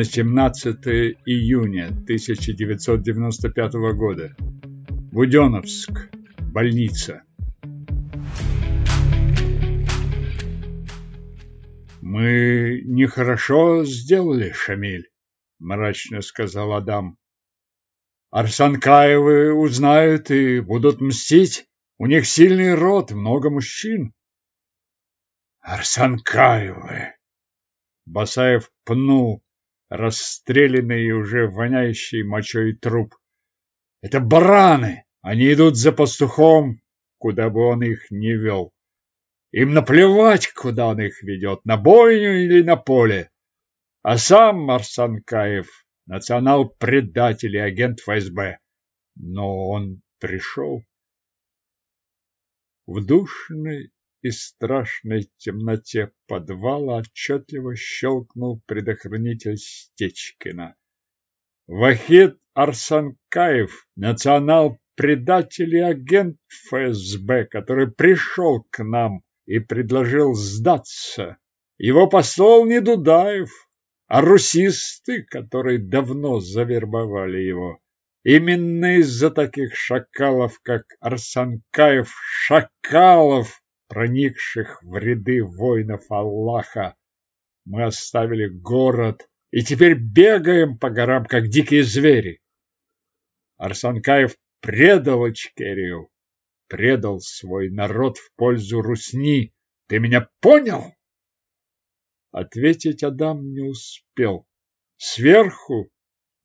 На 17 июня 1995 года. Буденновск. Больница. Мы нехорошо сделали, Шамиль, мрачно сказал Адам. Арсанкаевы узнают и будут мстить. У них сильный род, много мужчин. Арсанкаевы. Басаев пнул расстрелянный и уже воняющий мочой труп. Это бараны! Они идут за пастухом, куда бы он их ни вел. Им наплевать, куда он их ведет, на бойню или на поле. А сам Марсанкаев — национал-предатель и агент ФСБ. Но он пришел. В душной и страшной темноте подвала отчетливо щелкнул предохранитель Стечкина. Вахид Арсанкаев, национал-предатель и агент ФСБ, который пришел к нам и предложил сдаться. Его посол не Дудаев, а русисты, которые давно завербовали его. Именно из-за таких шакалов, как Арсанкаев, шакалов, проникших в ряды воинов Аллаха, мы оставили город и теперь бегаем по горам, как дикие звери. Арсанкаев предал Ичкерию, предал свой народ в пользу Русни. Ты меня понял? Ответить Адам не успел. Сверху,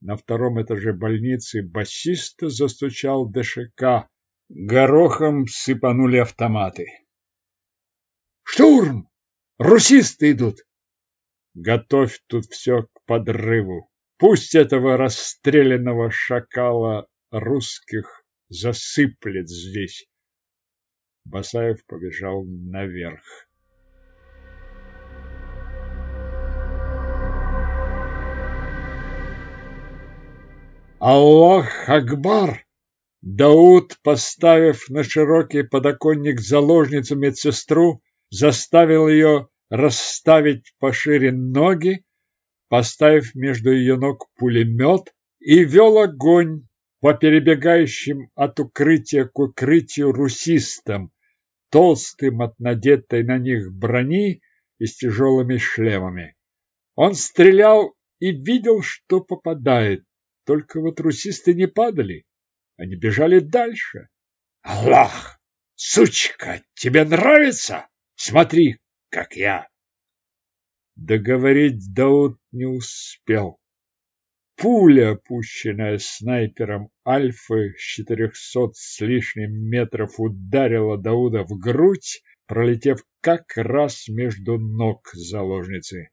на втором этаже больницы, басиста застучал ДШК. Горохом сыпанули автоматы. Штурм! Русисты идут! Готовь тут все к подрыву. Пусть этого расстрелянного шакала русских засыплет здесь. Басаев побежал наверх. Аллах Акбар! Дауд, поставив на широкий подоконник заложницу медсестру, заставил ее расставить пошире ноги, поставив между ее ног пулемет и вел огонь по перебегающим от укрытия к укрытию русистам, толстым от надетой на них брони и с тяжелыми шлемами. Он стрелял и видел, что попадает, только вот русисты не падали, они бежали дальше. «Аллах! Сучка, тебе нравится?» Смотри, как я. Договорить Дауд не успел. Пуля, пущенная снайпером Альфы с четырехсот с лишним метров, ударила Дауда в грудь, пролетев как раз между ног заложницы.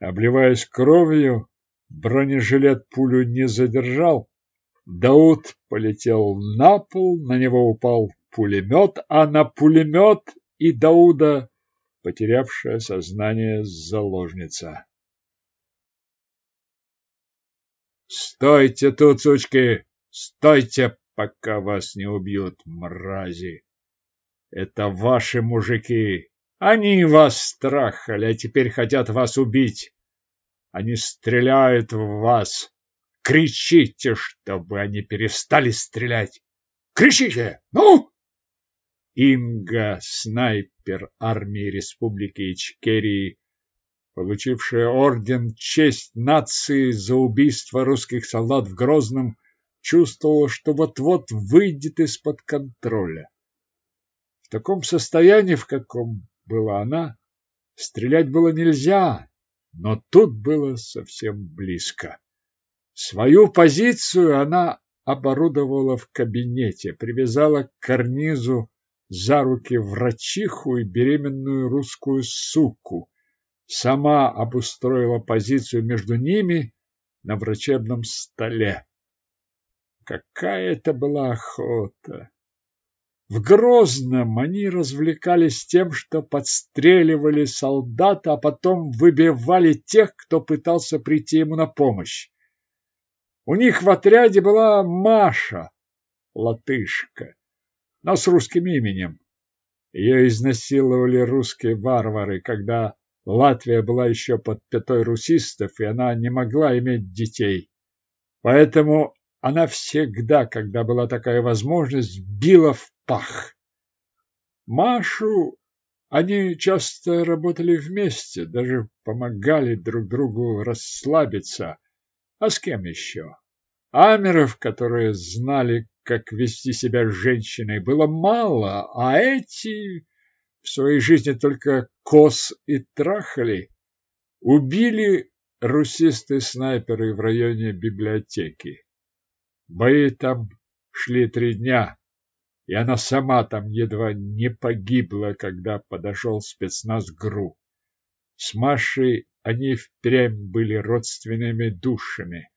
Обливаясь кровью, бронежилет пулю не задержал. Дауд полетел на пол, на него упал пулемет, а на пулемет и Дауда, потерявшая сознание заложница. «Стойте тут, сучки! Стойте, пока вас не убьют, мрази! Это ваши мужики! Они вас страхали, а теперь хотят вас убить! Они стреляют в вас! Кричите, чтобы они перестали стрелять! Кричите! Ну!» Инга, снайпер армии Республики Ичкерии, получившая орден «Честь нации» за убийство русских солдат в Грозном, чувствовала, что вот-вот выйдет из-под контроля. В таком состоянии, в каком была она, стрелять было нельзя, но тут было совсем близко. Свою позицию она оборудовала в кабинете, привязала к карнизу за руки врачиху и беременную русскую суку. Сама обустроила позицию между ними на врачебном столе. Какая это была охота! В Грозном они развлекались тем, что подстреливали солдата, а потом выбивали тех, кто пытался прийти ему на помощь. У них в отряде была Маша, латышка но с русским именем. Ее изнасиловали русские варвары, когда Латвия была еще под пятой русистов, и она не могла иметь детей. Поэтому она всегда, когда была такая возможность, била в пах. Машу они часто работали вместе, даже помогали друг другу расслабиться. А с кем еще? Амеров, которые знали, как вести себя с женщиной, было мало, а эти в своей жизни только кос и трахали. Убили русисты-снайперы в районе библиотеки. Бои там шли три дня, и она сама там едва не погибла, когда подошел спецназ ГРУ. С Машей они впрямь были родственными душами.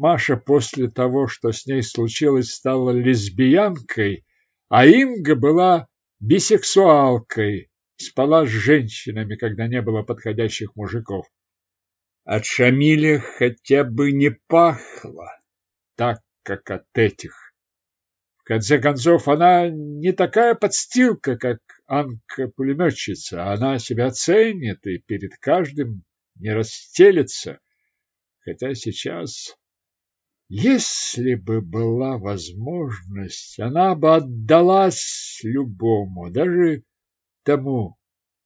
Маша после того, что с ней случилось, стала лесбиянкой, а Инга была бисексуалкой, спала с женщинами, когда не было подходящих мужиков. От Шамиля хотя бы не пахло так, как от этих конце концов, она не такая подстилка, как Анка-пулеметчица. Она себя ценит и перед каждым не расстелится. Хотя сейчас, если бы была возможность, она бы отдалась любому, даже тому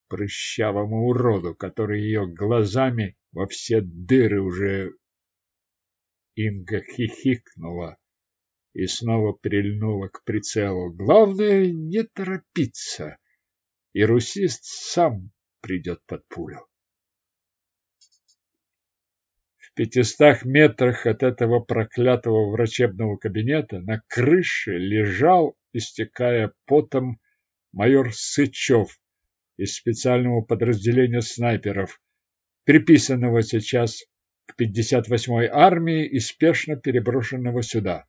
прыщавому уроду, который ее глазами во все дыры уже Инга хихикнула и снова прильнула к прицелу. Главное не торопиться, и русист сам придет под пулю. В пятистах метрах от этого проклятого врачебного кабинета на крыше лежал, истекая потом, майор Сычев из специального подразделения снайперов, приписанного сейчас к 58-й армии и спешно переброшенного сюда.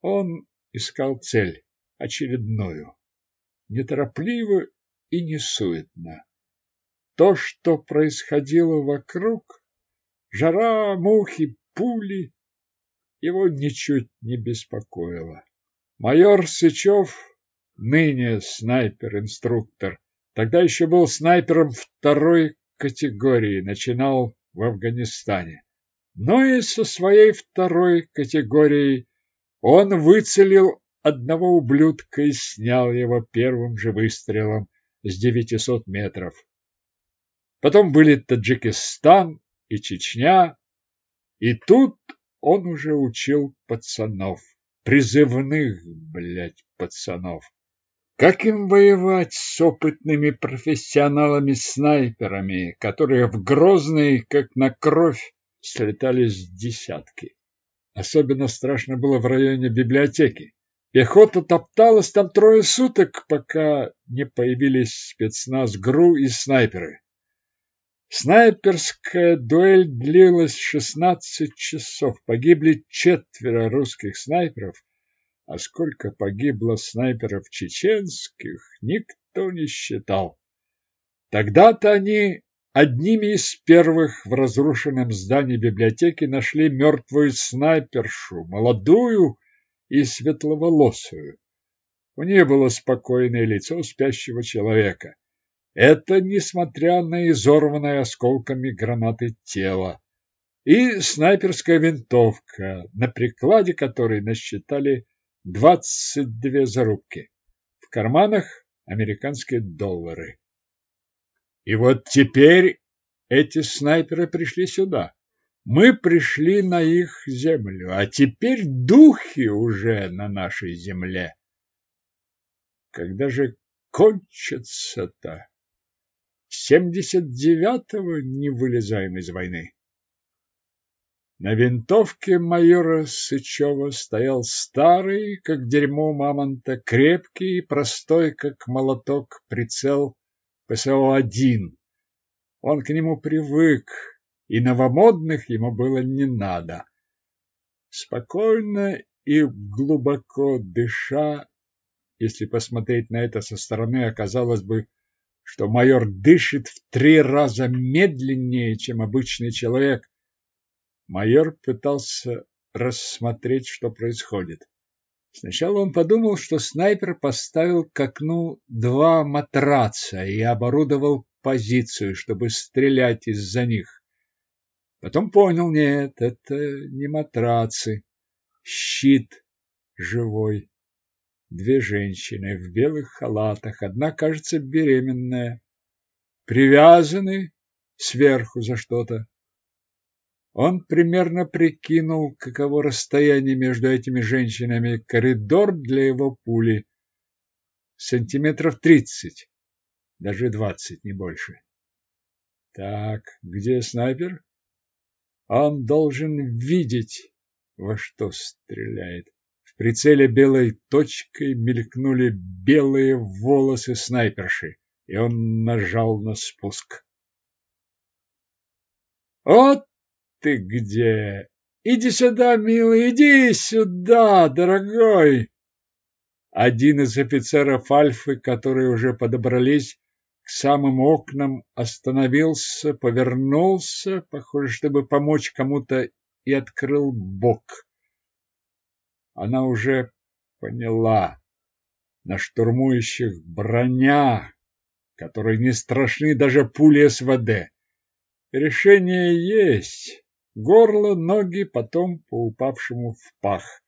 Он искал цель, очередную, неторопливо и несуетно. То, что происходило вокруг, жара, мухи, пули, его ничуть не беспокоило. Майор Сычев, ныне снайпер-инструктор, тогда еще был снайпером второй категории, начинал в Афганистане. Но и со своей второй категорией он выцелил одного ублюдка и снял его первым же выстрелом с 900 метров. Потом были Таджикистан и Чечня, и тут он уже учил пацанов, призывных, блядь, пацанов. Как им воевать с опытными профессионалами-снайперами, которые в Грозный, как на кровь, слетались десятки? Особенно страшно было в районе библиотеки. Пехота топталась там трое суток, пока не появились спецназ ГРУ и снайперы. Снайперская дуэль длилась 16 часов. Погибли четверо русских снайперов, а сколько погибло снайперов чеченских, никто не считал. Тогда-то они Одними из первых в разрушенном здании библиотеки нашли мертвую снайпершу, молодую и светловолосую. У нее было спокойное лицо спящего человека. Это несмотря на изорванное осколками гранаты тело. И снайперская винтовка, на прикладе которой насчитали 22 зарубки. В карманах американские доллары. И вот теперь эти снайперы пришли сюда. Мы пришли на их землю, а теперь духи уже на нашей земле. Когда же кончится-то? Семьдесят девятого не вылезаем из войны. На винтовке майора Сычева стоял старый, как дерьмо мамонта, крепкий и простой, как молоток, прицел ПСО-1. Он к нему привык, и новомодных ему было не надо. Спокойно и глубоко дыша, если посмотреть на это со стороны, оказалось бы, что майор дышит в три раза медленнее, чем обычный человек. Майор пытался рассмотреть, что происходит. Сначала он подумал, что снайпер поставил к окну два матраца и оборудовал позицию, чтобы стрелять из-за них. Потом понял, нет, это не матрацы. Щит живой. Две женщины в белых халатах, одна, кажется, беременная. Привязаны сверху за что-то. Он примерно прикинул, каково расстояние между этими женщинами, коридор для его пули. Сантиметров тридцать, даже двадцать, не больше. Так, где снайпер? Он должен видеть, во что стреляет. Прицеле белой точкой мелькнули белые волосы снайперши, и он нажал на спуск. «Вот ты где! Иди сюда, милый, иди сюда, дорогой!» Один из офицеров Альфы, которые уже подобрались, к самым окнам, остановился, повернулся, похоже, чтобы помочь кому-то, и открыл бок. Она уже поняла, на штурмующих броня, которой не страшны даже пули СВД. Решение есть. Горло, ноги, потом по упавшему в пах.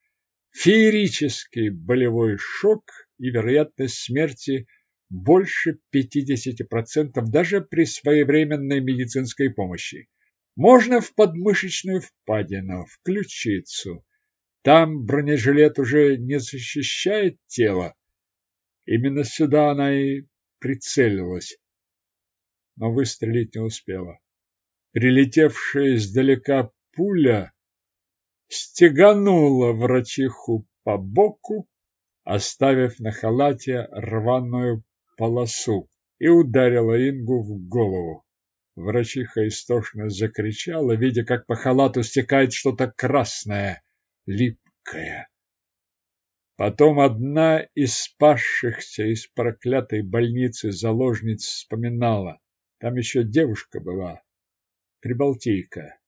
Феерический болевой шок и вероятность смерти больше 50% даже при своевременной медицинской помощи. Можно в подмышечную впадину, в ключицу. Там бронежилет уже не защищает тело. Именно сюда она и прицелилась, но выстрелить не успела. Прилетевшая издалека пуля стеганула врачиху по боку, оставив на халате рваную полосу и ударила Ингу в голову. Врачиха истошно закричала, видя, как по халату стекает что-то красное, липкое. Потом одна из спасшихся из проклятой больницы заложниц вспоминала. Там еще девушка была, прибалтийка,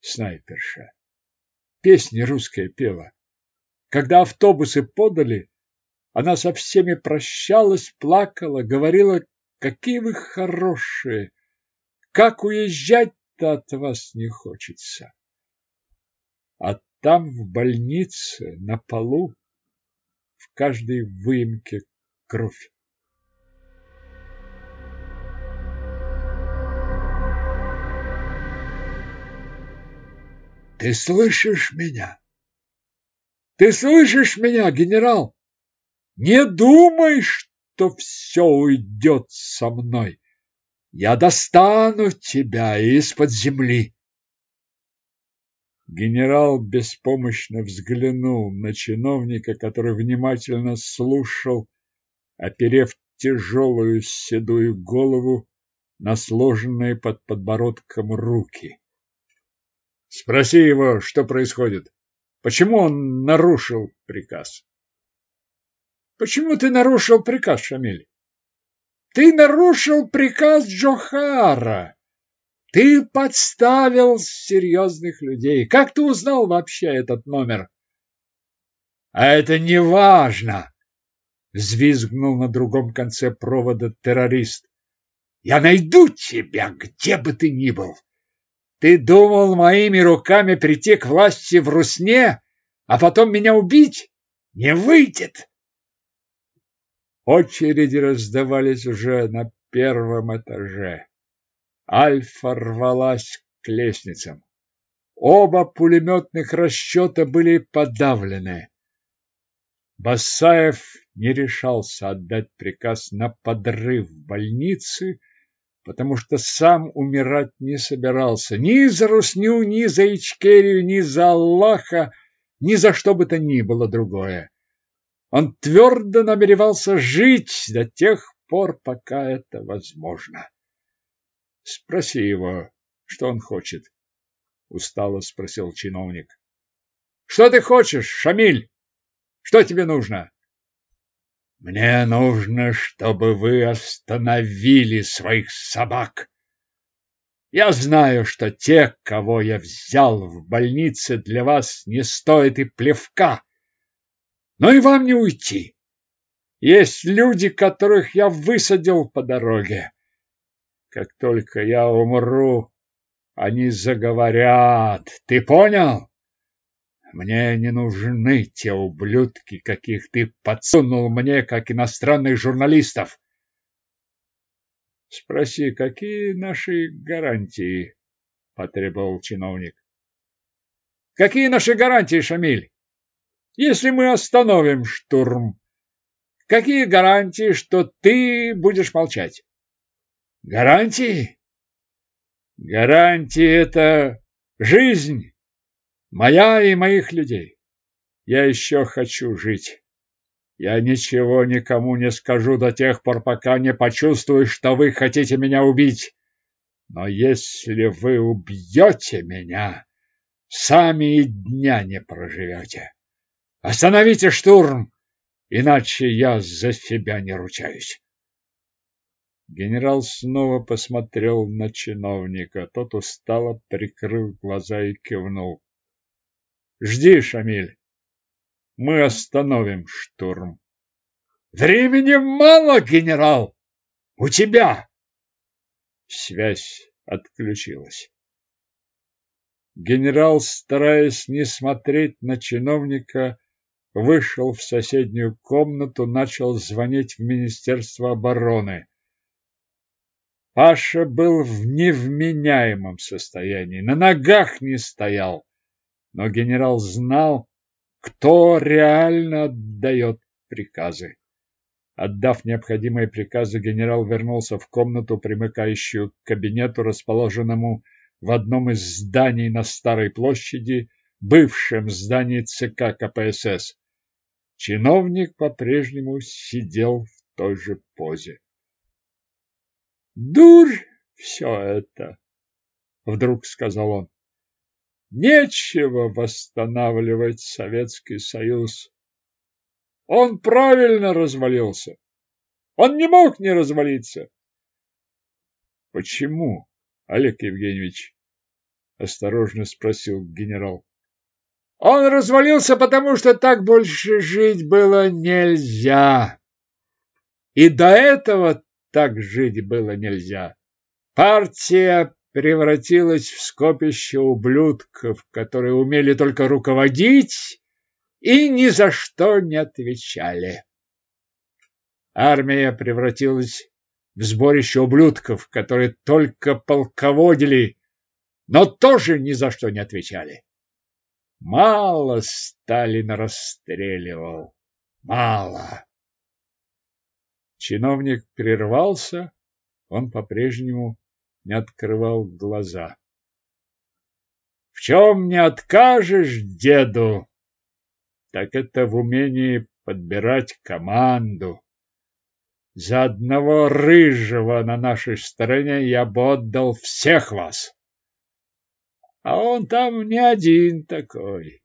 снайперша. Песни русские пела. Когда автобусы подали, она со всеми прощалась, плакала, говорила, какие вы хорошие, как уезжать-то от вас не хочется. А там в больнице, на полу, в каждой выемке кровь. Ты слышишь меня? Ты слышишь меня, генерал? Не думай, что все уйдет со мной. Я достану тебя из-под земли. Генерал беспомощно взглянул на чиновника, который внимательно слушал, оперев тяжелую седую голову на сложенные под подбородком руки. Спроси его, что происходит. Почему он нарушил приказ? Почему ты нарушил приказ, Шамиль? Ты нарушил приказ Джохара. Ты подставил серьезных людей. Как ты узнал вообще этот номер? А это не важно, взвизгнул на другом конце провода террорист. Я найду тебя, где бы ты ни был. Ты думал моими руками прийти к власти в Русне, а потом меня убить? Не выйдет. Очереди раздавались уже на первом этаже. Альфа рвалась к лестницам. Оба пулеметных расчета были подавлены. Басаев не решался отдать приказ на подрыв больницы, потому что сам умирать не собирался ни за Русню, ни за Ичкерию, ни за Аллаха, ни за что бы то ни было другое. Он твердо намеревался жить до тех пор, пока это возможно. Спроси его, что он хочет, устало спросил чиновник. Что ты хочешь, Шамиль? Что тебе нужно? Мне нужно, чтобы вы остановили своих собак. Я знаю, что те, кого я взял в больнице, для вас не стоят и плевка. Но и вам не уйти. Есть люди, которых я высадил по дороге. Как только я умру, они заговорят. Ты понял? Мне не нужны те ублюдки, каких ты подсунул мне, как иностранных журналистов. Спроси, какие наши гарантии? потребовал чиновник. Какие наши гарантии, Шамиль? Если мы остановим штурм, какие гарантии, что ты будешь молчать? Гарантии? Гарантии это жизнь моя и моих людей. Я еще хочу жить. Я ничего никому не скажу до тех пор, пока не почувствую, что вы хотите меня убить. Но если вы убьете меня, сами и дня не проживете. Остановите штурм, иначе я за себя не ручаюсь. Генерал снова посмотрел на чиновника. Тот устало прикрыл глаза и кивнул. Жди, Шамиль. Мы остановим штурм. Времени мало, генерал. У тебя. Связь отключилась. Генерал, стараясь не смотреть на чиновника, вышел в соседнюю комнату, начал звонить в Министерство обороны. Паша был в невменяемом состоянии, на ногах не стоял, но генерал знал, кто реально отдает приказы. Отдав необходимые приказы, генерал вернулся в комнату, примыкающую к кабинету, расположенному в одном из зданий на Старой площади, бывшем здании ЦК КПСС. Чиновник по-прежнему сидел в той же позе. «Дурь все это!» — вдруг сказал он. «Нечего восстанавливать Советский Союз. Он правильно развалился. Он не мог не развалиться. Почему, Олег Евгеньевич? Осторожно спросил генерал. Он развалился, потому что так больше жить было нельзя. И до этого так жить было нельзя. Партия превратилась в скопище ублюдков, которые умели только руководить и ни за что не отвечали. Армия превратилась в сборище ублюдков, которые только полководили, но тоже ни за что не отвечали. Мало Сталин расстреливал, мало. Чиновник прервался, он по-прежнему не открывал глаза. В чем не откажешь деду? так это в умении подбирать команду. За одного рыжего на нашей стороне я бы отдал всех вас. А он там не один такой.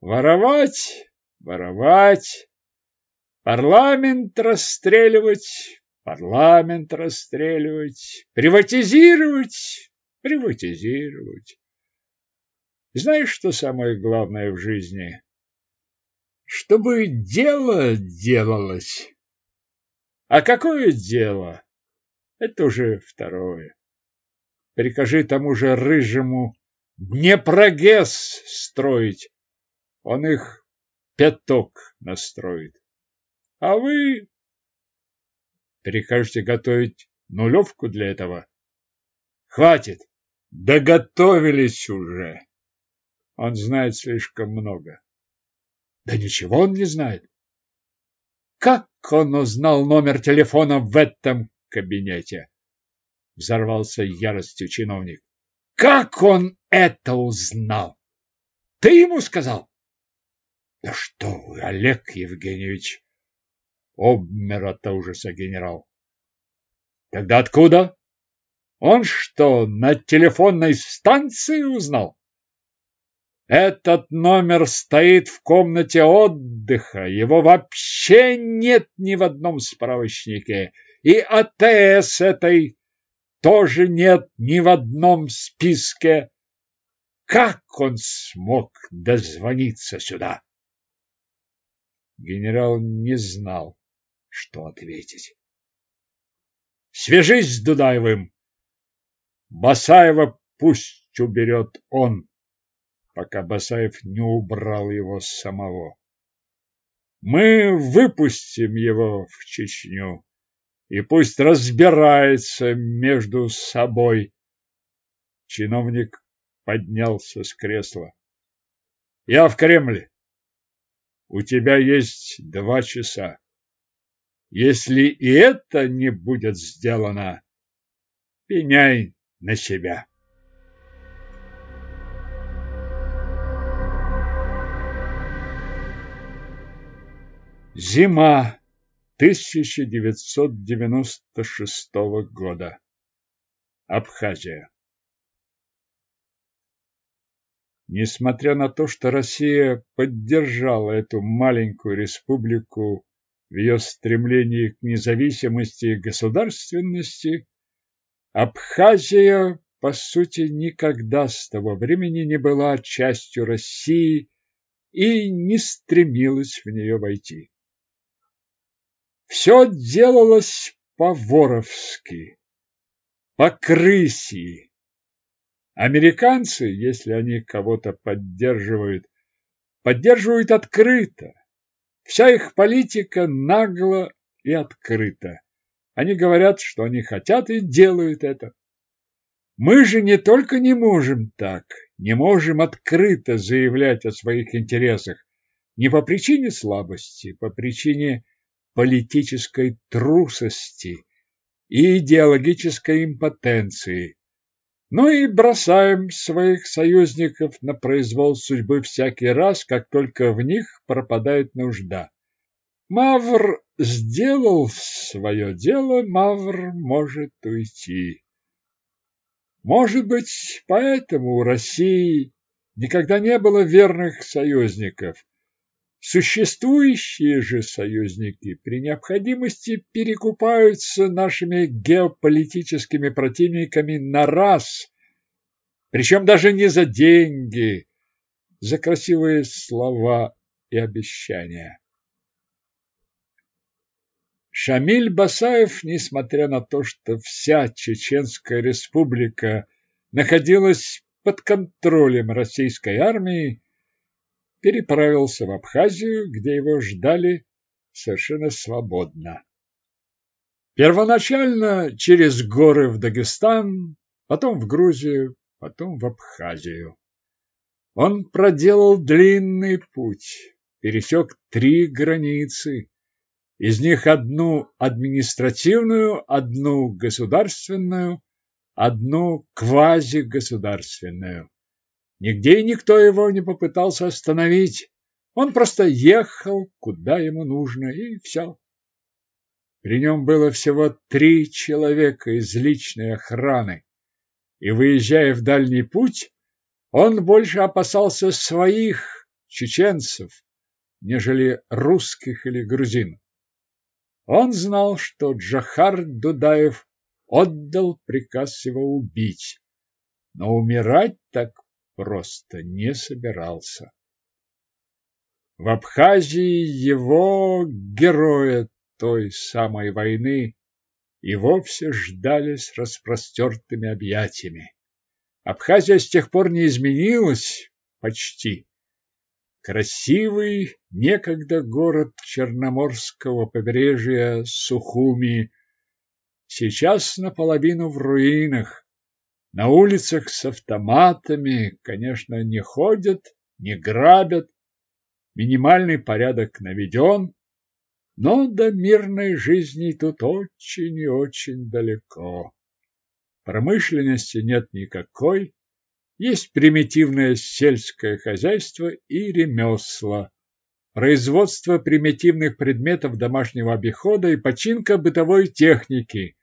Воровать, воровать, парламент расстреливать, парламент расстреливать, приватизировать, приватизировать. Знаешь, что самое главное в жизни? чтобы дело делалось. А какое дело? Это уже второе. Прикажи тому же рыжему Днепрогесс строить. Он их пяток настроит. А вы прикажете готовить нулевку для этого? Хватит. Доготовились уже. Он знает слишком много. Да ничего он не знает. Как он узнал номер телефона в этом кабинете? Взорвался яростью чиновник. Как он это узнал? Ты ему сказал? Да что вы, Олег Евгеньевич! Обмер от ужаса генерал. Тогда откуда? Он что, на телефонной станции узнал? Этот номер стоит в комнате отдыха, его вообще нет ни в одном справочнике, и АТС этой тоже нет ни в одном списке. Как он смог дозвониться сюда? Генерал не знал, что ответить. Свяжись с Дудаевым. Басаева пусть уберет он, пока Басаев не убрал его самого. Мы выпустим его в Чечню, и пусть разбирается между собой. Чиновник поднялся с кресла. Я в Кремле. У тебя есть два часа. Если и это не будет сделано, пеняй на себя. Зима 1996 года. Абхазия. Несмотря на то, что Россия поддержала эту маленькую республику в ее стремлении к независимости и государственности, Абхазия, по сути, никогда с того времени не была частью России и не стремилась в нее войти. Все делалось по-воровски, по-крысии, Американцы, если они кого-то поддерживают, поддерживают открыто. Вся их политика нагло и открыто. Они говорят, что они хотят и делают это. Мы же не только не можем так, не можем открыто заявлять о своих интересах, не по причине слабости, по причине политической трусости и идеологической импотенции, ну и бросаем своих союзников на произвол судьбы всякий раз, как только в них пропадает нужда. Мавр сделал свое дело, Мавр может уйти. Может быть, поэтому у России никогда не было верных союзников. Существующие же союзники при необходимости перекупаются нашими геополитическими противниками на раз, причем даже не за деньги, за красивые слова и обещания. Шамиль Басаев, несмотря на то, что вся Чеченская республика находилась под контролем российской армии, переправился в Абхазию, где его ждали совершенно свободно. Первоначально через горы в Дагестан, потом в Грузию, потом в Абхазию. Он проделал длинный путь, пересек три границы, из них одну административную, одну государственную, одну квазигосударственную. Нигде и никто его не попытался остановить. Он просто ехал, куда ему нужно, и все. При нем было всего три человека из личной охраны, и, выезжая в дальний путь, он больше опасался своих чеченцев, нежели русских или грузин. Он знал, что Джахар Дудаев отдал приказ его убить, но умирать так просто не собирался. В Абхазии его, героя той самой войны, и вовсе ждали с распростертыми объятиями. Абхазия с тех пор не изменилась почти. Красивый некогда город Черноморского побережья Сухуми сейчас наполовину в руинах, на улицах с автоматами, конечно, не ходят, не грабят, минимальный порядок наведен, но до мирной жизни тут очень и очень далеко. Промышленности нет никакой, есть примитивное сельское хозяйство и ремесла, производство примитивных предметов домашнего обихода и починка бытовой техники.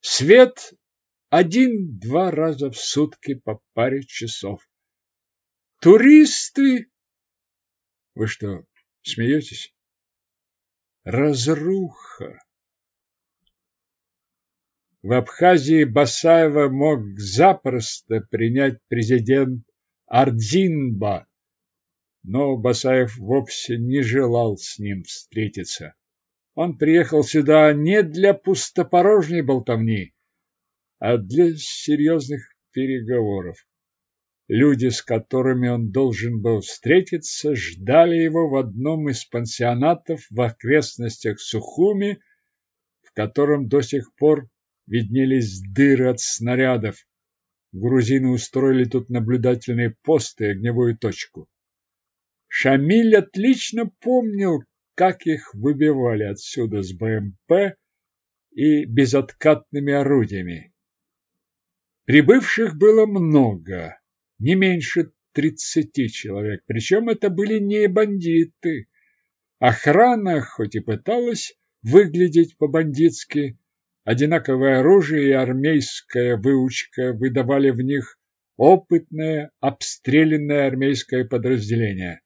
Свет один-два раза в сутки по паре часов. Туристы? Вы что, смеетесь? Разруха. В Абхазии Басаева мог запросто принять президент Ардзинба, но Басаев вовсе не желал с ним встретиться. Он приехал сюда не для пустопорожней болтовни, а для серьезных переговоров. Люди, с которыми он должен был встретиться, ждали его в одном из пансионатов в окрестностях Сухуми, в котором до сих пор виднелись дыры от снарядов. Грузины устроили тут наблюдательные посты и огневую точку. Шамиль отлично помнил, как их выбивали отсюда с БМП и безоткатными орудиями. Прибывших было много, не меньше тридцати человек, причем это были не бандиты. Охрана, хоть и пыталась выглядеть по-бандитски, одинаковое оружие и армейская выучка выдавали в них опытное, обстрелянное армейское подразделение.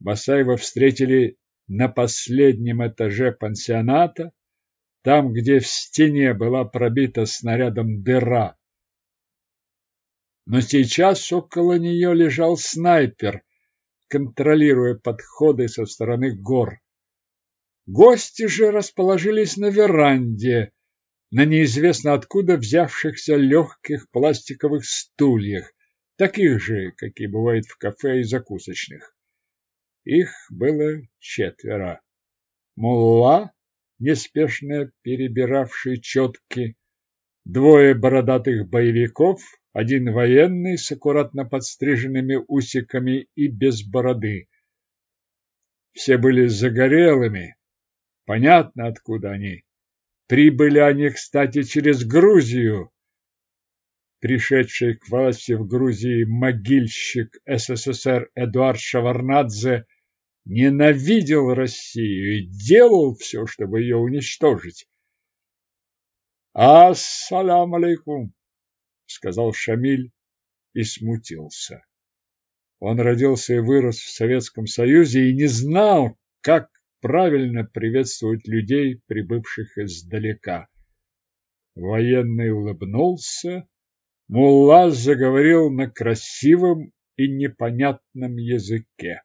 Басаева встретили на последнем этаже пансионата, там, где в стене была пробита снарядом дыра. Но сейчас около нее лежал снайпер, контролируя подходы со стороны гор. Гости же расположились на веранде, на неизвестно откуда взявшихся легких пластиковых стульях, таких же, какие бывают в кафе и закусочных. Их было четверо. Мулла, неспешно перебиравший четки, двое бородатых боевиков, один военный с аккуратно подстриженными усиками и без бороды. Все были загорелыми, понятно, откуда они. Прибыли они, кстати, через Грузию. Пришедший к власти в Грузии могильщик СССР Эдуард Шаварнадзе ненавидел Россию и делал все, чтобы ее уничтожить. «Ассалям алейкум», — сказал Шамиль и смутился. Он родился и вырос в Советском Союзе и не знал, как правильно приветствовать людей, прибывших издалека. Военный улыбнулся, Мулла заговорил на красивом и непонятном языке.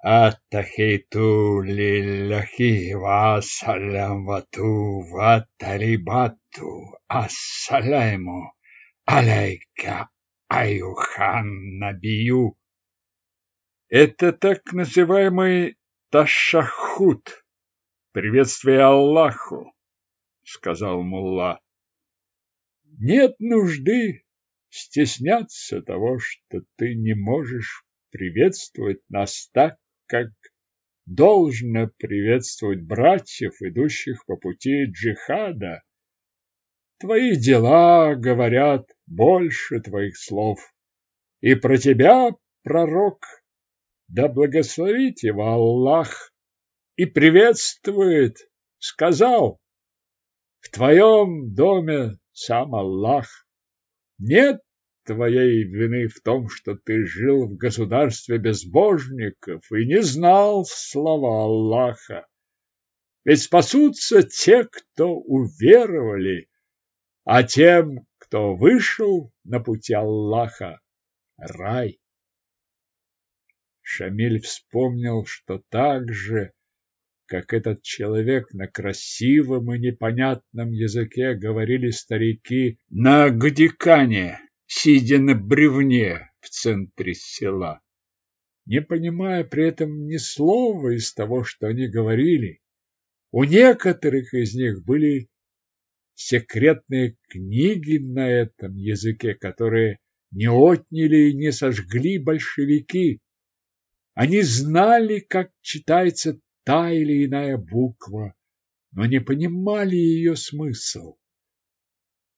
Аттахиту лилляхи ва салямвату ва талибату ассаляму алейка аюхан набию. Это так называемый ташахут, приветствие Аллаху, сказал мулла. Нет нужды стесняться того, что ты не можешь приветствовать нас так, как должно приветствовать братьев, идущих по пути джихада. Твои дела говорят больше твоих слов. И про тебя, пророк, да благословит его Аллах, и приветствует, сказал, в твоем доме сам Аллах. Нет твоей вины в том, что ты жил в государстве безбожников и не знал слова Аллаха. Ведь спасутся те, кто уверовали, а тем, кто вышел на пути Аллаха, рай. Шамиль вспомнил, что так же, как этот человек на красивом и непонятном языке говорили старики на Гдикане, сидя на бревне в центре села, не понимая при этом ни слова из того, что они говорили. У некоторых из них были секретные книги на этом языке, которые не отняли и не сожгли большевики. Они знали, как читается та или иная буква, но не понимали ее смысл.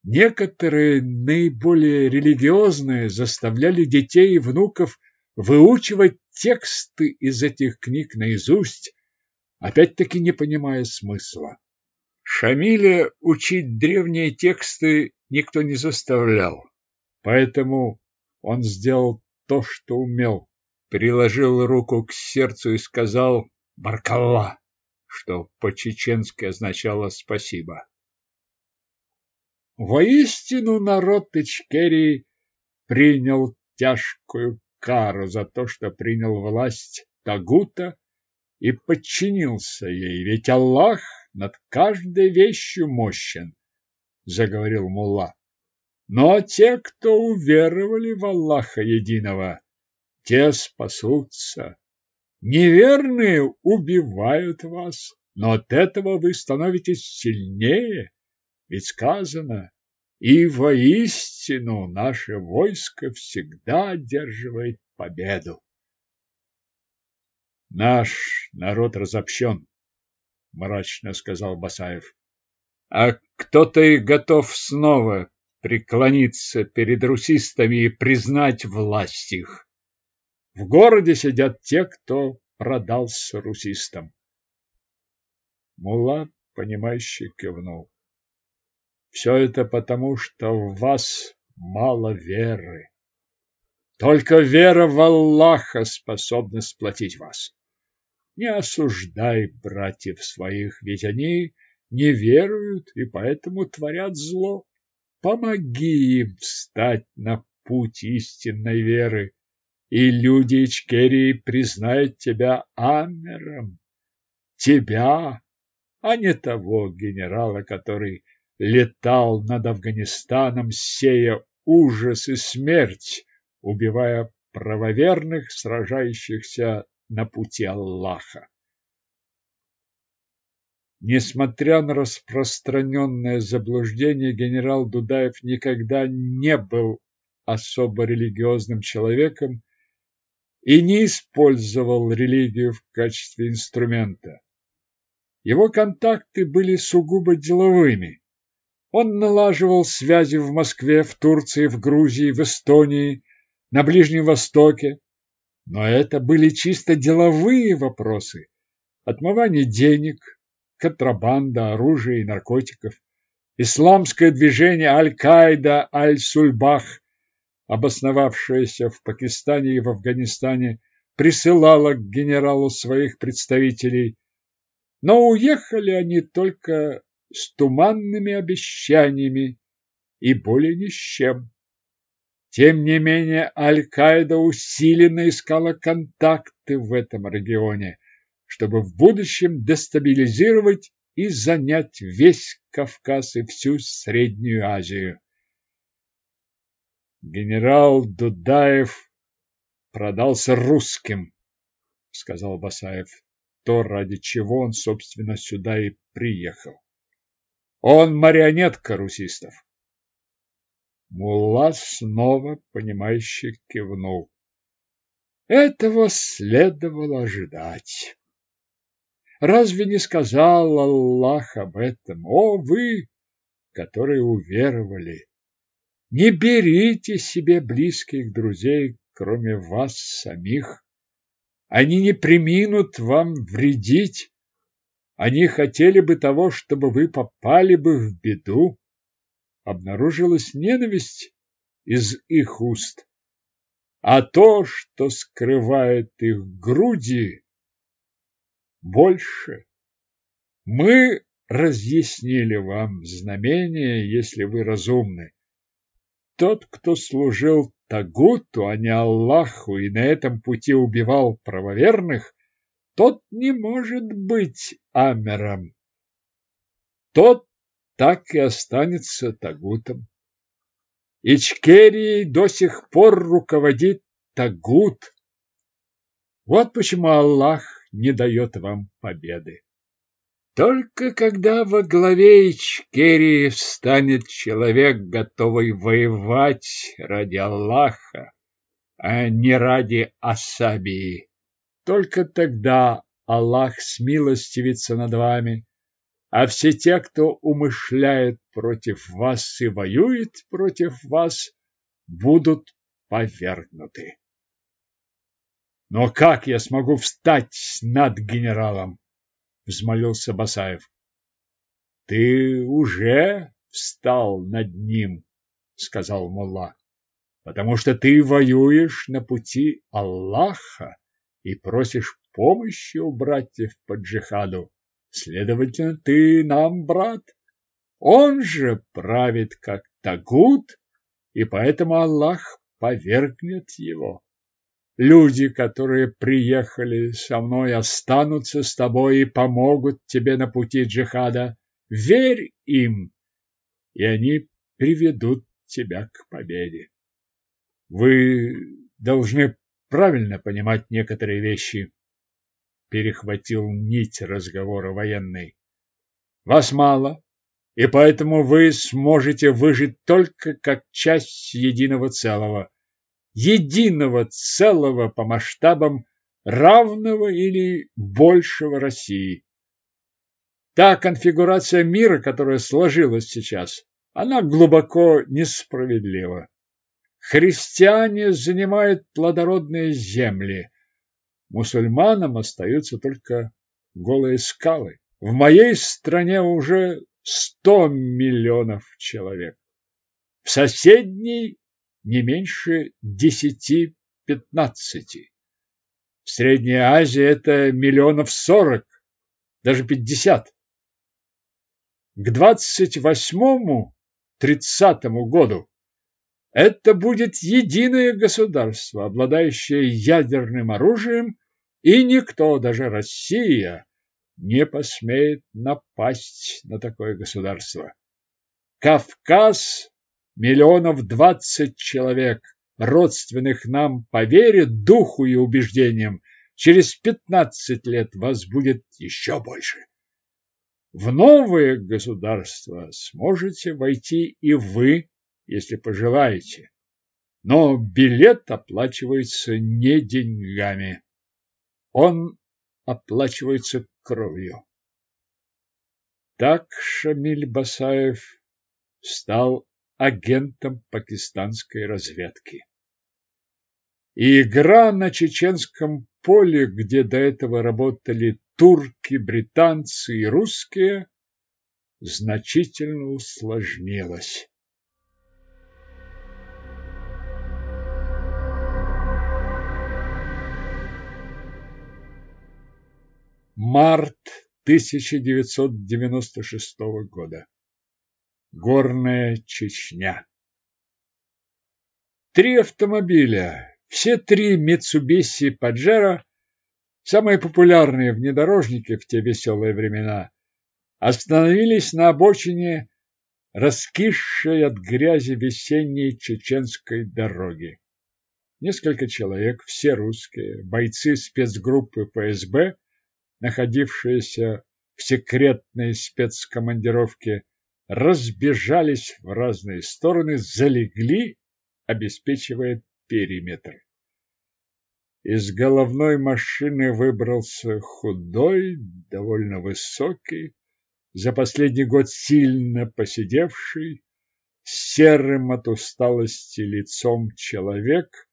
Некоторые наиболее религиозные заставляли детей и внуков выучивать тексты из этих книг наизусть, опять-таки не понимая смысла. Шамиля учить древние тексты никто не заставлял, поэтому он сделал то, что умел, приложил руку к сердцу и сказал «Баркалла», что по-чеченски означало «спасибо». Воистину народ Ичкерии принял тяжкую кару за то, что принял власть Тагута и подчинился ей, ведь Аллах над каждой вещью мощен, заговорил мулла. Но те, кто уверовали в Аллаха единого, те спасутся. Неверные убивают вас, но от этого вы становитесь сильнее, ведь сказано, и воистину наше войско всегда одерживает победу. Наш народ разобщен, мрачно сказал Басаев. А кто-то и готов снова преклониться перед русистами и признать власть их. В городе сидят те, кто продался русистам. Мула, понимающе кивнул. Все это потому, что в вас мало веры. Только вера в Аллаха способна сплотить вас. Не осуждай братьев своих, ведь они не веруют и поэтому творят зло. Помоги им встать на путь истинной веры, и люди Ичкерии признают тебя Амером. Тебя, а не того генерала, который летал над Афганистаном, сея ужас и смерть, убивая правоверных, сражающихся на пути Аллаха. Несмотря на распространенное заблуждение, генерал Дудаев никогда не был особо религиозным человеком и не использовал религию в качестве инструмента. Его контакты были сугубо деловыми. Он налаживал связи в Москве, в Турции, в Грузии, в Эстонии, на Ближнем Востоке. Но это были чисто деловые вопросы. Отмывание денег, контрабанда оружия и наркотиков, исламское движение Аль-Каида Аль-Сульбах, обосновавшееся в Пакистане и в Афганистане, присылало к генералу своих представителей, но уехали они только с туманными обещаниями и более ни с чем. Тем не менее, Аль-Каида усиленно искала контакты в этом регионе, чтобы в будущем дестабилизировать и занять весь Кавказ и всю Среднюю Азию. Генерал Дудаев продался русским, сказал Басаев, то, ради чего он, собственно, сюда и приехал. Он марионетка русистов. Мулла снова, понимающе кивнул. Этого следовало ожидать. Разве не сказал Аллах об этом? О, вы, которые уверовали! Не берите себе близких друзей, кроме вас самих. Они не приминут вам вредить. Они хотели бы того, чтобы вы попали бы в беду. Обнаружилась ненависть из их уст. А то, что скрывает их груди, больше. Мы разъяснили вам знамение, если вы разумны. Тот, кто служил Тагуту, а не Аллаху, и на этом пути убивал правоверных, тот не может быть Амером. Тот так и останется Тагутом. Ичкерией до сих пор руководит Тагут. Вот почему Аллах не дает вам победы. Только когда во главе Ичкерии встанет человек, готовый воевать ради Аллаха, а не ради Асабии, только тогда Аллах смилостивится над вами, а все те, кто умышляет против вас и воюет против вас, будут повергнуты. Но как я смогу встать над генералом? Взмолился Басаев. Ты уже встал над ним, сказал Мулла, потому что ты воюешь на пути Аллаха и просишь помощи у братьев по джихаду. Следовательно, ты нам брат. Он же правит как Тагут, и поэтому Аллах повергнет его. Люди, которые приехали со мной, останутся с тобой и помогут тебе на пути джихада. Верь им, и они приведут тебя к победе. Вы должны правильно понимать некоторые вещи, перехватил нить разговора военный. Вас мало, и поэтому вы сможете выжить только как часть единого целого. Единого целого по масштабам равного или большего России. Та конфигурация мира, которая сложилась сейчас, она глубоко несправедлива. Христиане занимают плодородные земли, мусульманам остаются только голые скалы. В моей стране уже сто миллионов человек. В соседней не меньше десяти-пятнадцати. В Средней Азии это миллионов сорок, даже пятьдесят. К двадцать восьмому, тридцатому году это будет единое государство, обладающее ядерным оружием, и никто, даже Россия, не посмеет напасть на такое государство. Кавказ миллионов двадцать человек, родственных нам по вере, духу и убеждениям. Через пятнадцать лет вас будет еще больше. В новое государство сможете войти и вы, если пожелаете. Но билет оплачивается не деньгами. Он оплачивается кровью. Так Шамиль Басаев стал агентом пакистанской разведки. И игра на чеченском поле, где до этого работали турки, британцы и русские, значительно усложнилась. Март 1996 года. Горная Чечня. Три автомобиля, все три Mitsubishi Pajero, самые популярные внедорожники в те веселые времена, остановились на обочине раскисшей от грязи весенней чеченской дороги. Несколько человек, все русские, бойцы спецгруппы ФСБ, находившиеся в секретной спецкомандировке, разбежались в разные стороны, залегли, обеспечивая периметр. Из головной машины выбрался худой, довольно высокий, за последний год сильно посидевший, серым от усталости лицом человек,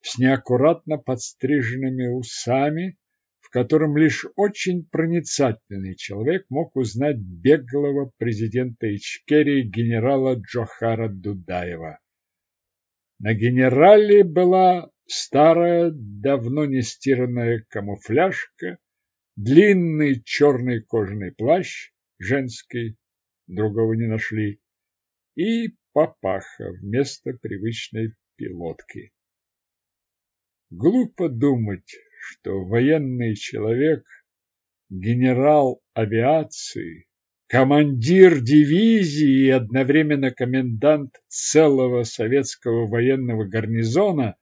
с неаккуратно подстриженными усами, котором лишь очень проницательный человек мог узнать беглого президента Ичкерии генерала Джохара Дудаева. На генерале была старая, давно не стиранная камуфляжка, длинный черный кожаный плащ, женский, другого не нашли, и папаха вместо привычной пилотки. Глупо думать, что военный человек, генерал авиации, командир дивизии и одновременно комендант целого советского военного гарнизона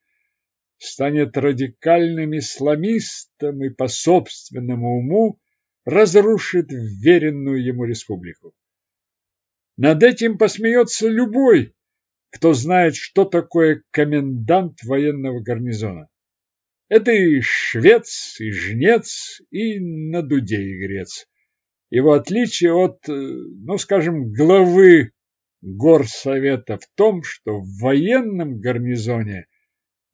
станет радикальным исламистом и по собственному уму разрушит веренную ему республику. Над этим посмеется любой, кто знает, что такое комендант военного гарнизона. Это и швец, и жнец, и на дуде игрец. Его отличие от, э, ну, скажем, главы горсовета в том, что в военном гарнизоне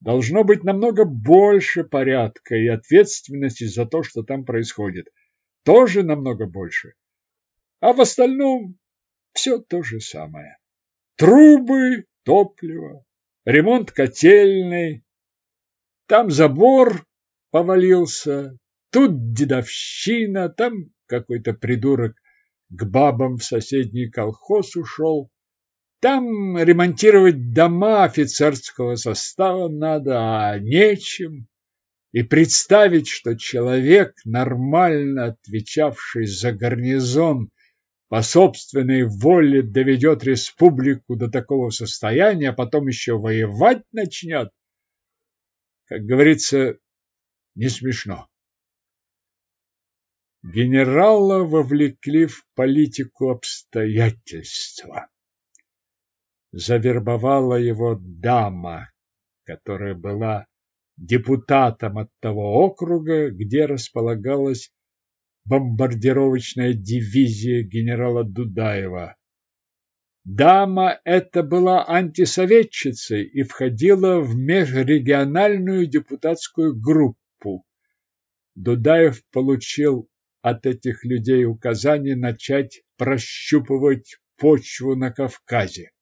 должно быть намного больше порядка и ответственности за то, что там происходит. Тоже намного больше. А в остальном все то же самое. Трубы, топливо, ремонт котельной, там забор повалился, тут дедовщина, там какой-то придурок к бабам в соседний колхоз ушел. Там ремонтировать дома офицерского состава надо, а нечем. и представить, что человек, нормально отвечавший за гарнизон, по собственной воле доведет республику до такого состояния, а потом еще воевать начнет, как говорится, не смешно. Генерала вовлекли в политику обстоятельства. Завербовала его дама, которая была депутатом от того округа, где располагалась бомбардировочная дивизия генерала Дудаева. Дама эта была антисоветчицей и входила в межрегиональную депутатскую группу. Дудаев получил от этих людей указание начать прощупывать почву на Кавказе.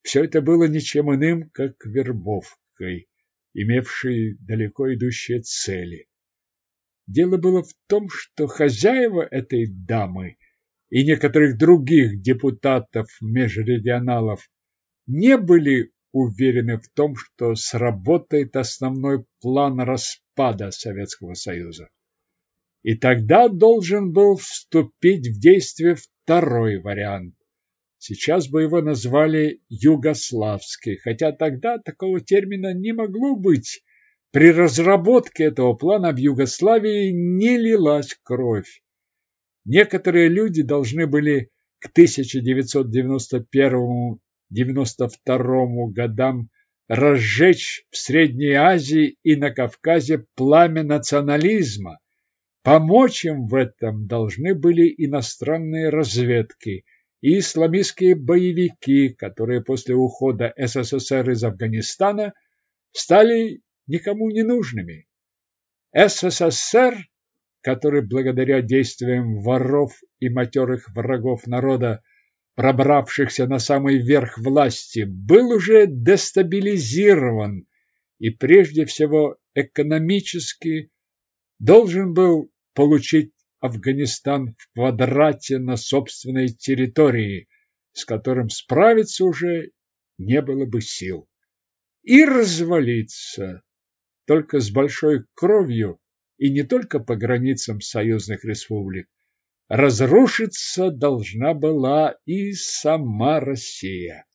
Все это было ничем иным, как вербовкой, имевшей далеко идущие цели. Дело было в том, что хозяева этой дамы и некоторых других депутатов-межрегионалов не были уверены в том, что сработает основной план распада Советского Союза. И тогда должен был вступить в действие второй вариант. Сейчас бы его назвали югославский, хотя тогда такого термина не могло быть. При разработке этого плана в Югославии не лилась кровь. Некоторые люди должны были к 1991-92 годам разжечь в Средней Азии и на Кавказе пламя национализма. Помочь им в этом должны были иностранные разведки и исламистские боевики, которые после ухода СССР из Афганистана стали никому не нужными. СССР который благодаря действиям воров и матерых врагов народа, пробравшихся на самый верх власти, был уже дестабилизирован и прежде всего экономически должен был получить Афганистан в квадрате на собственной территории, с которым справиться уже не было бы сил. И развалиться только с большой кровью и не только по границам союзных республик. Разрушиться должна была и сама Россия.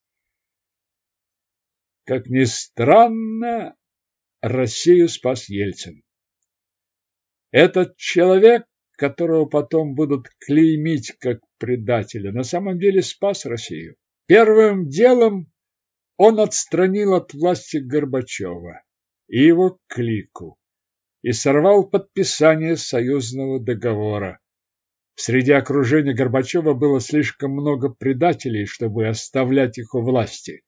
Как ни странно, Россию спас Ельцин. Этот человек, которого потом будут клеймить как предателя, на самом деле спас Россию. Первым делом он отстранил от власти Горбачева и его клику и сорвал подписание союзного договора. Среди окружения Горбачева было слишком много предателей, чтобы оставлять их у власти.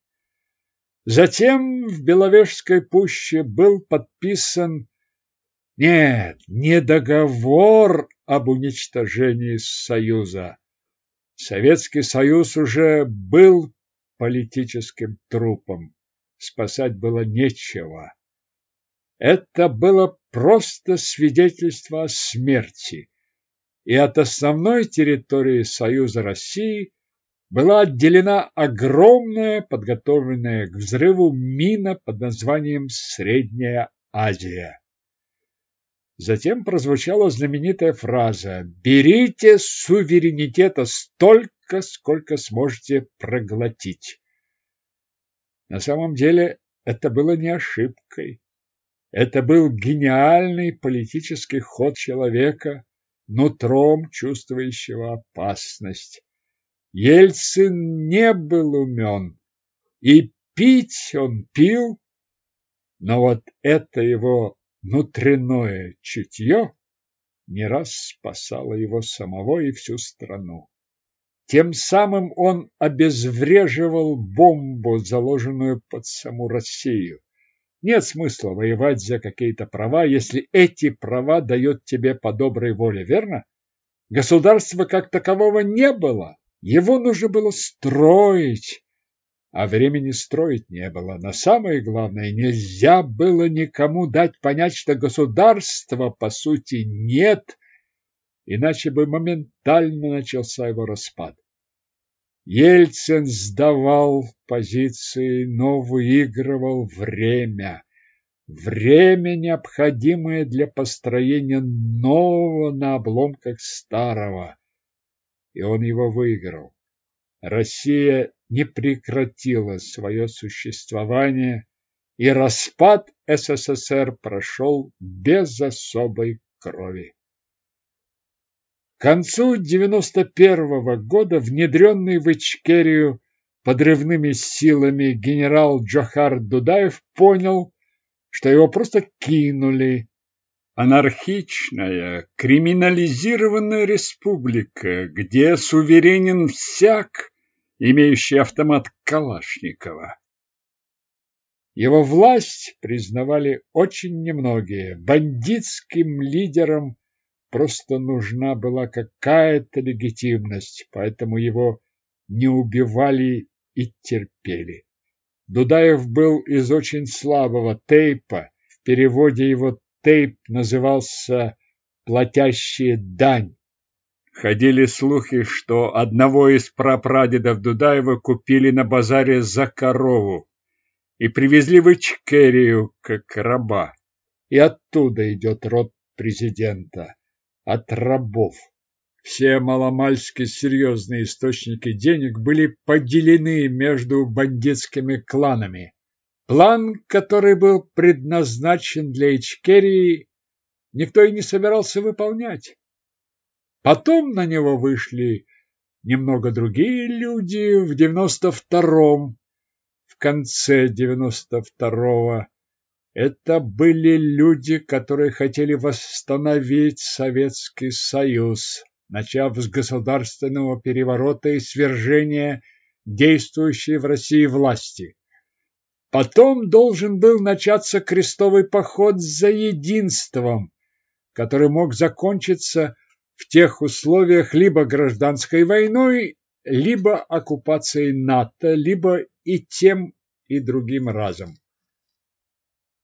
Затем в Беловежской пуще был подписан нет, не договор об уничтожении Союза. Советский Союз уже был политическим трупом. Спасать было нечего. Это было просто свидетельство о смерти, и от основной территории Союза России была отделена огромная, подготовленная к взрыву мина под названием Средняя Азия. Затем прозвучала знаменитая фраза «Берите суверенитета столько, сколько сможете проглотить». На самом деле это было не ошибкой. Это был гениальный политический ход человека, нутром чувствующего опасность. Ельцин не был умен, и пить он пил, но вот это его внутреннее чутье не раз спасало его самого и всю страну. Тем самым он обезвреживал бомбу, заложенную под саму Россию. Нет смысла воевать за какие-то права, если эти права дает тебе по доброй воле, верно? Государства как такового не было. Его нужно было строить, а времени строить не было. Но самое главное, нельзя было никому дать понять, что государства по сути нет, иначе бы моментально начался его распад. Ельцин сдавал позиции, но выигрывал время. время, необходимое для построения нового на обломках старого. И он его выиграл. Россия не прекратила свое существование, и распад СССР прошел без особой крови. Концу 91 -го года внедренный в Ичкерию подрывными силами генерал Джохар Дудаев понял, что его просто кинули. Анархичная, криминализированная республика, где суверенен всяк, имеющий автомат Калашникова. Его власть признавали очень немногие. Бандитским лидерам просто нужна была какая-то легитимность, поэтому его не убивали и терпели. Дудаев был из очень слабого тейпа. В переводе его тейп назывался «платящие дань». Ходили слухи, что одного из прапрадедов Дудаева купили на базаре за корову и привезли в Ичкерию как раба. И оттуда идет род президента, от рабов. Все маломальски серьезные источники денег были поделены между бандитскими кланами. План, который был предназначен для Ичкерии, никто и не собирался выполнять. Потом на него вышли немного другие люди в девяносто втором, в конце девяносто второго. Это были люди, которые хотели восстановить Советский Союз начав с государственного переворота и свержения действующей в России власти. Потом должен был начаться крестовый поход за единством, который мог закончиться в тех условиях либо гражданской войной, либо оккупацией НАТО, либо и тем, и другим разом.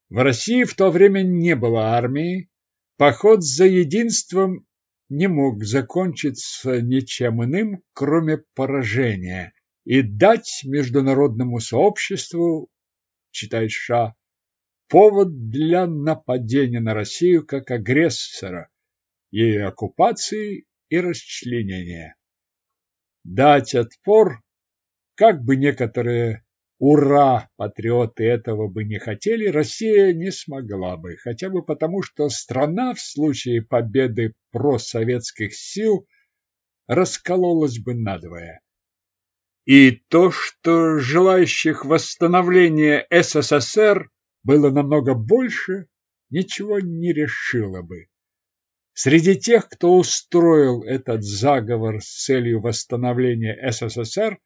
В России в то время не было армии, поход за единством не мог закончиться ничем иным, кроме поражения, и дать международному сообществу, читай США, повод для нападения на Россию как агрессора, ее оккупации и расчленения. Дать отпор, как бы некоторые Ура! Патриоты этого бы не хотели, Россия не смогла бы, хотя бы потому, что страна в случае победы просоветских сил раскололась бы надвое. И то, что желающих восстановления СССР было намного больше, ничего не решило бы. Среди тех, кто устроил этот заговор с целью восстановления СССР,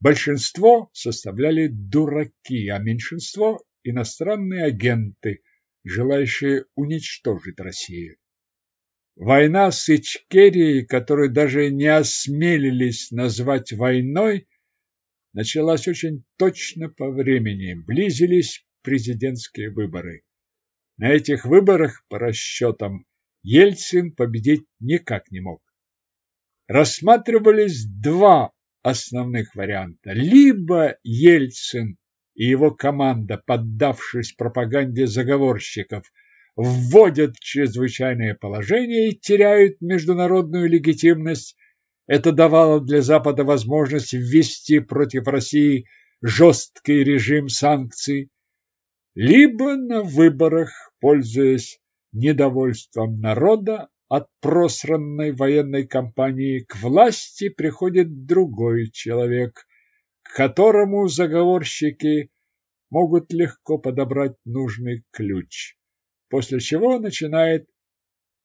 Большинство составляли дураки, а меньшинство – иностранные агенты, желающие уничтожить Россию. Война с Ичкерией, которую даже не осмелились назвать войной, началась очень точно по времени. Близились президентские выборы. На этих выборах, по расчетам, Ельцин победить никак не мог. Рассматривались два основных варианта. Либо Ельцин и его команда, поддавшись пропаганде заговорщиков, вводят чрезвычайное положение и теряют международную легитимность. Это давало для Запада возможность ввести против России жесткий режим санкций. Либо на выборах, пользуясь недовольством народа, от просранной военной кампании к власти приходит другой человек, к которому заговорщики могут легко подобрать нужный ключ, после чего начинает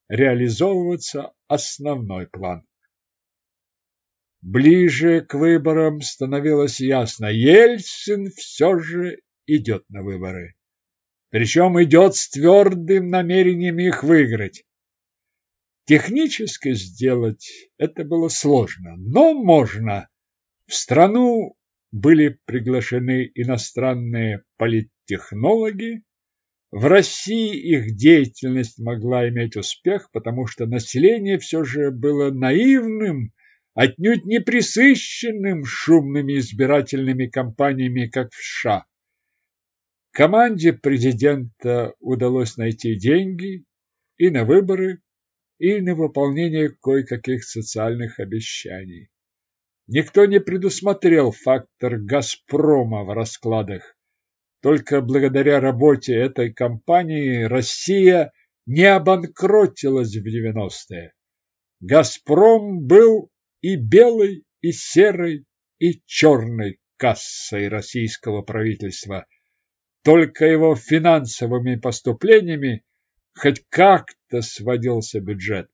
реализовываться основной план. Ближе к выборам становилось ясно, Ельцин все же идет на выборы. Причем идет с твердым намерением их выиграть. Технически сделать это было сложно, но можно. В страну были приглашены иностранные политтехнологи. В России их деятельность могла иметь успех, потому что население все же было наивным, отнюдь не присыщенным шумными избирательными кампаниями, как в США. Команде президента удалось найти деньги и на выборы, и на выполнение кое-каких социальных обещаний. Никто не предусмотрел фактор «Газпрома» в раскладах. Только благодаря работе этой компании Россия не обанкротилась в 90-е. «Газпром» был и белой, и серой, и черной кассой российского правительства. Только его финансовыми поступлениями хоть как-то сводился бюджет.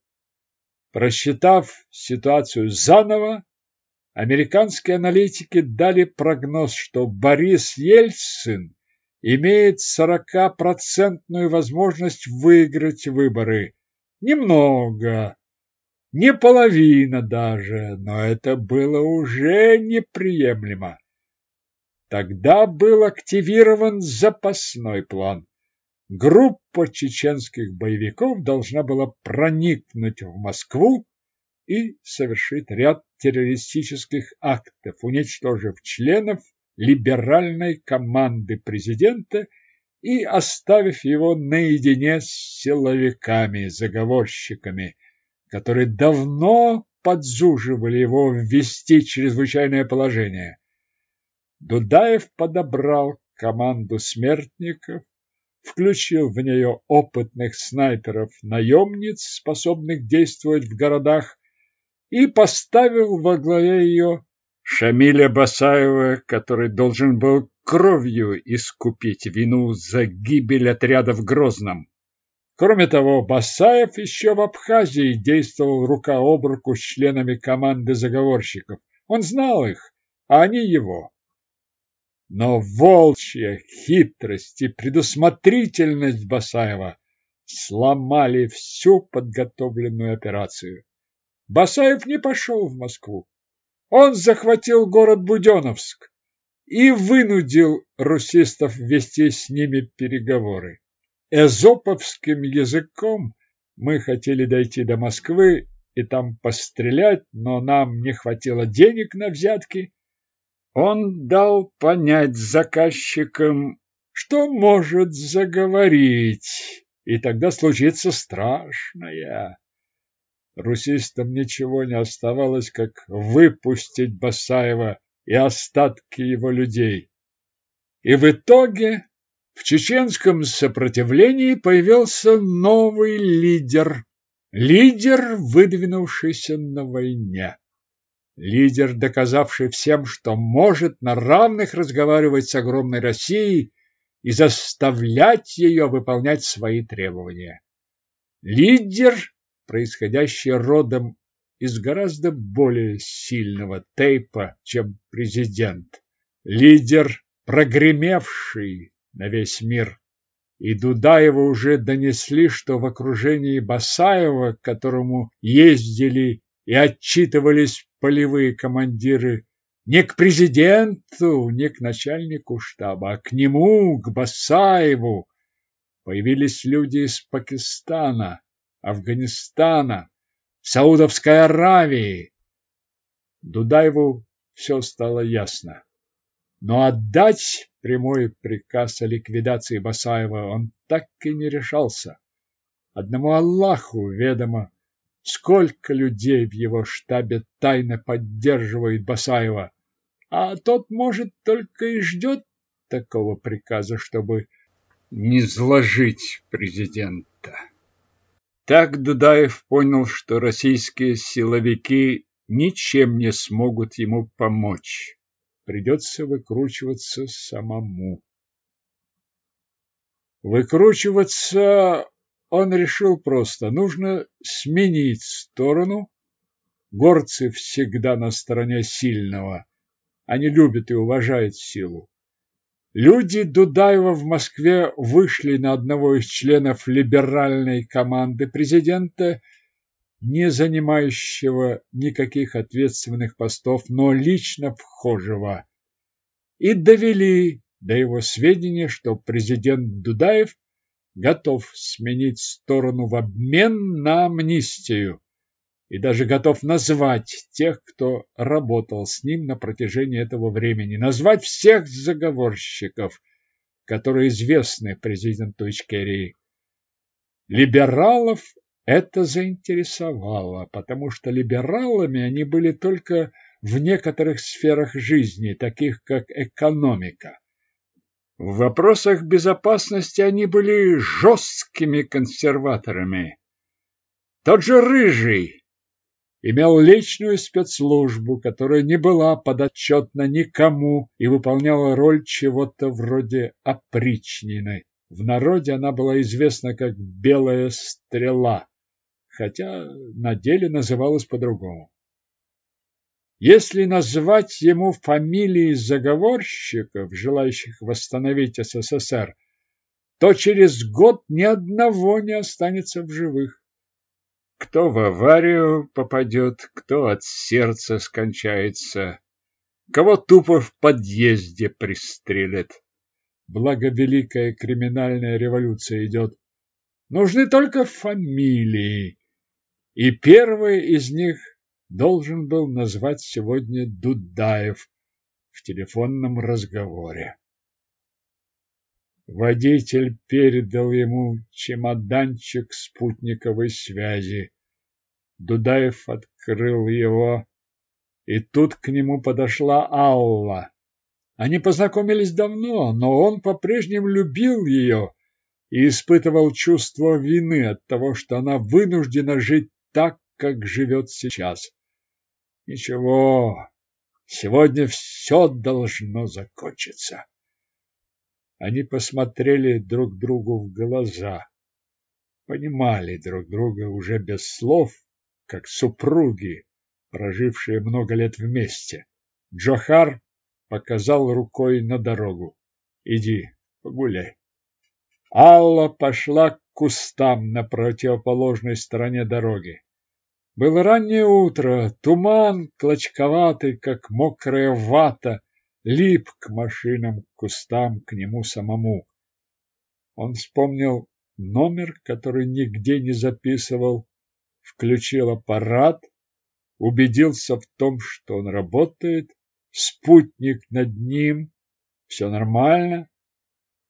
Просчитав ситуацию заново, американские аналитики дали прогноз, что Борис Ельцин имеет 40-процентную возможность выиграть выборы. Немного, не половина даже, но это было уже неприемлемо. Тогда был активирован запасной план. Группа чеченских боевиков должна была проникнуть в Москву и совершить ряд террористических актов, уничтожив членов либеральной команды президента и оставив его наедине с силовиками-заговорщиками, которые давно подзуживали его ввести чрезвычайное положение. Дудаев подобрал команду смертников, включил в нее опытных снайперов-наемниц, способных действовать в городах, и поставил во главе ее Шамиля Басаева, который должен был кровью искупить вину за гибель отряда в Грозном. Кроме того, Басаев еще в Абхазии действовал рука об руку с членами команды заговорщиков. Он знал их, а они его. Но волчья хитрость и предусмотрительность Басаева сломали всю подготовленную операцию. Басаев не пошел в Москву. Он захватил город Буденновск и вынудил русистов вести с ними переговоры. Эзоповским языком мы хотели дойти до Москвы и там пострелять, но нам не хватило денег на взятки. Он дал понять заказчикам, что может заговорить, и тогда случится страшное. Русистам ничего не оставалось, как выпустить Басаева и остатки его людей. И в итоге в чеченском сопротивлении появился новый лидер, лидер, выдвинувшийся на войне. Лидер, доказавший всем, что может на равных разговаривать с огромной Россией и заставлять ее выполнять свои требования. Лидер, происходящий родом из гораздо более сильного тейпа, чем президент. Лидер, прогремевший на весь мир. И Дудаева уже донесли, что в окружении Басаева, к которому ездили и отчитывались полевые командиры, не к президенту, не к начальнику штаба, а к нему, к Басаеву, появились люди из Пакистана, Афганистана, Саудовской Аравии. Дудаеву все стало ясно. Но отдать прямой приказ о ликвидации Басаева он так и не решался. Одному Аллаху ведомо, сколько людей в его штабе тайно поддерживает Басаева, а тот, может, только и ждет такого приказа, чтобы не зложить президента. Так Дудаев понял, что российские силовики ничем не смогут ему помочь. Придется выкручиваться самому. Выкручиваться он решил просто. Нужно сменить сторону. Горцы всегда на стороне сильного. Они любят и уважают силу. Люди Дудаева в Москве вышли на одного из членов либеральной команды президента, не занимающего никаких ответственных постов, но лично вхожего, и довели до его сведения, что президент Дудаев готов сменить сторону в обмен на амнистию и даже готов назвать тех, кто работал с ним на протяжении этого времени, назвать всех заговорщиков, которые известны президенту Ичкерии. Либералов это заинтересовало, потому что либералами они были только в некоторых сферах жизни, таких как экономика. В вопросах безопасности они были жесткими консерваторами. Тот же Рыжий имел личную спецслужбу, которая не была подотчетна никому и выполняла роль чего-то вроде опричнины. В народе она была известна как «белая стрела», хотя на деле называлась по-другому. Если назвать ему фамилии заговорщиков, желающих восстановить СССР, то через год ни одного не останется в живых. Кто в аварию попадет, кто от сердца скончается, кого тупо в подъезде пристрелят. Благо великая криминальная революция идет. Нужны только фамилии, и первый из них должен был назвать сегодня Дудаев в телефонном разговоре. Водитель передал ему чемоданчик спутниковой связи. Дудаев открыл его, и тут к нему подошла Алла. Они познакомились давно, но он по-прежнему любил ее и испытывал чувство вины от того, что она вынуждена жить так, как живет сейчас. Ничего, сегодня все должно закончиться. Они посмотрели друг другу в глаза, понимали друг друга уже без слов, как супруги, прожившие много лет вместе. Джохар показал рукой на дорогу. Иди, погуляй. Алла пошла к кустам на противоположной стороне дороги. Было раннее утро, туман, клочковатый, как мокрая вата, лип к машинам, к кустам, к нему самому. Он вспомнил номер, который нигде не записывал, включил аппарат, убедился в том, что он работает, спутник над ним, все нормально,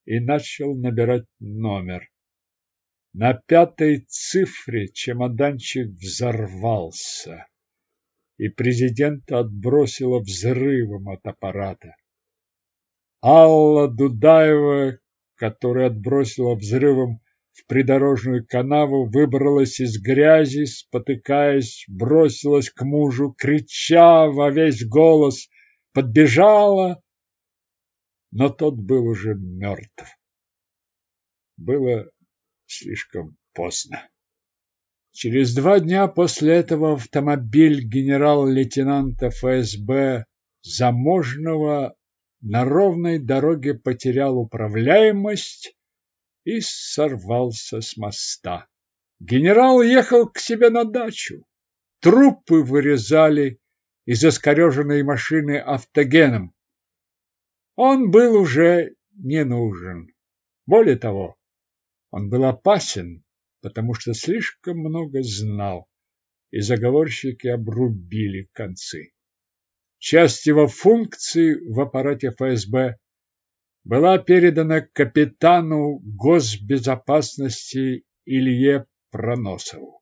и начал набирать номер. На пятой цифре чемоданчик взорвался, и президента отбросило взрывом от аппарата. Алла Дудаева, которая отбросила взрывом в придорожную канаву, выбралась из грязи, спотыкаясь, бросилась к мужу, крича во весь голос, подбежала, но тот был уже мертв. Было слишком поздно. Через два дня после этого автомобиль генерал-лейтенанта ФСБ Заможного на ровной дороге потерял управляемость и сорвался с моста. Генерал ехал к себе на дачу. Трупы вырезали из искореженной машины автогеном. Он был уже не нужен. Более того, он был опасен, потому что слишком много знал, и заговорщики обрубили концы. Часть его функций в аппарате ФСБ была передана капитану госбезопасности Илье Проносову.